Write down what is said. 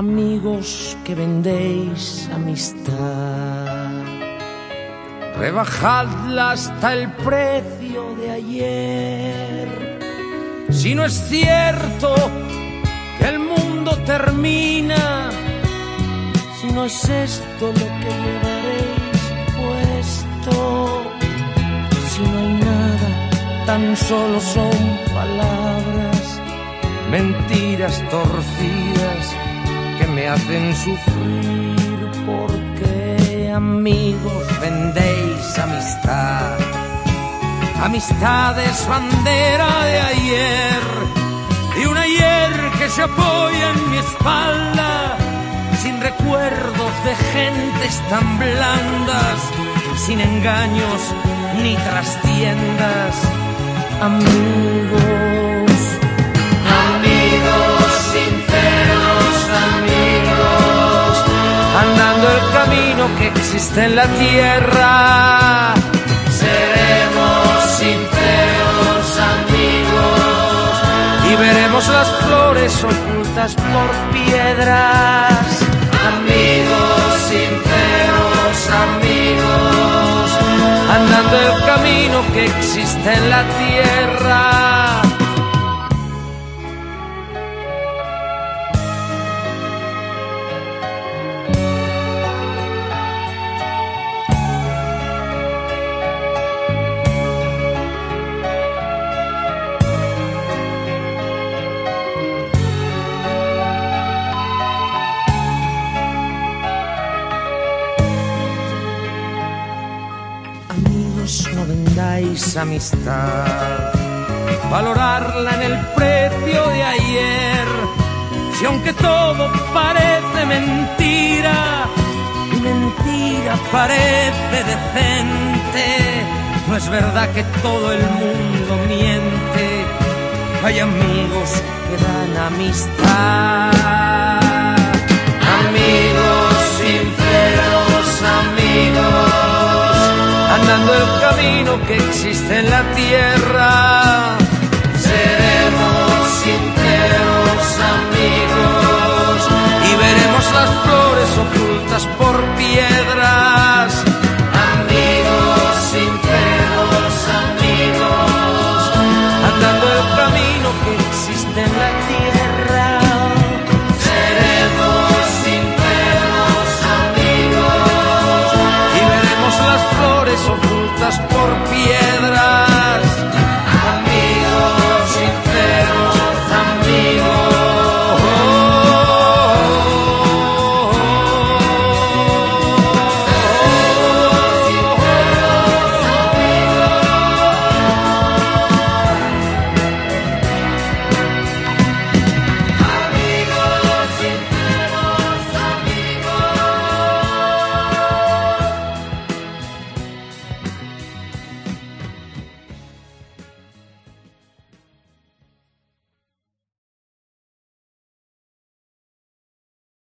amigos que vendéis amistad. Rebajadla hasta el precio de ayer. Si no es cierto que el mundo termina, si no es esto lo que llevaréis puesto, si no hay nada, tan solo son palabras, mentiras torcidas que me hacen sufrir porque amigos vendéis amistad. Amistad es bandera de ayer y un ayer que se apoya en mi espalda sin recuerdos de gentes tan blandas, sin engaños ni trastiendas. Amigos que existe en la tierra. Seremos sinceros amigos y veremos las flores ocultas por piedras. Amigos sinceros amigos, andando el camino que existe en la tierra. Vendáis amistad, valorarla en el precio de ayer. Si aunque todo parece mentira, mentira parece decente, no es verdad que todo el mundo miente. Hay amigos que dan amistad, andando el camino que existe en la tierra. Seremos amigos